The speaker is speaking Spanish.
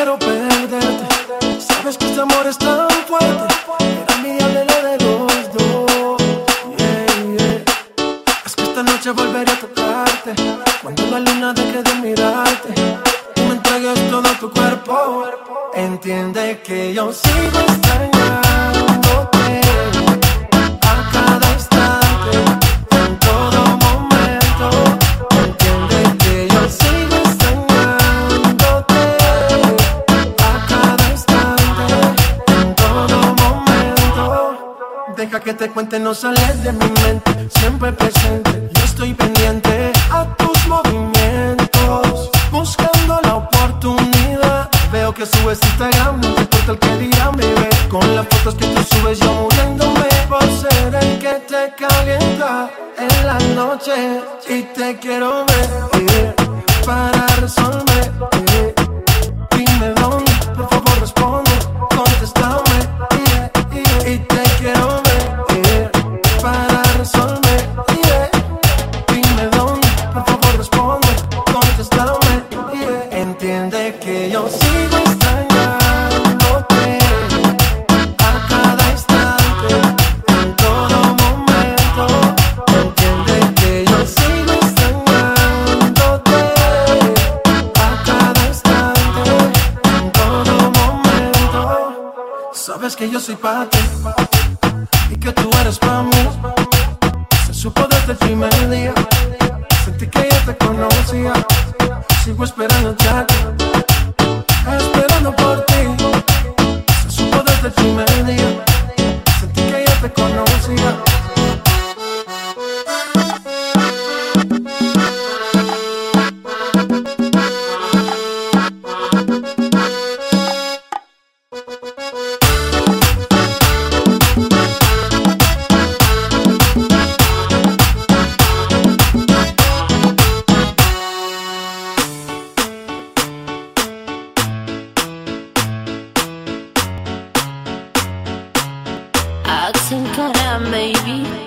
quiero perderte. Sabes que este amor es tan fuerte. Era envidiable lo de los dos. Yeah. Es que esta noche volveré a tocarte. Cuando la luna deje de mirarte, me entregues todo tu cuerpo. Entiende que yo sigo extraño. Deja que te cuente, no sales de mi mente, siempre presente. Yo estoy pendiente a tus movimientos, buscando la oportunidad. Veo que subes Instagram, no te importa el que bebé. Con las fotos que tú subes, yo muriéndome por ser el que te calienta en la noche. Y te quiero ver eh, para resolver. Sabes que yo soy para ti y que tú eres para mí. Se supo desde el primer día, sentí que ya te conocía. Sigo esperando ya, I think I am.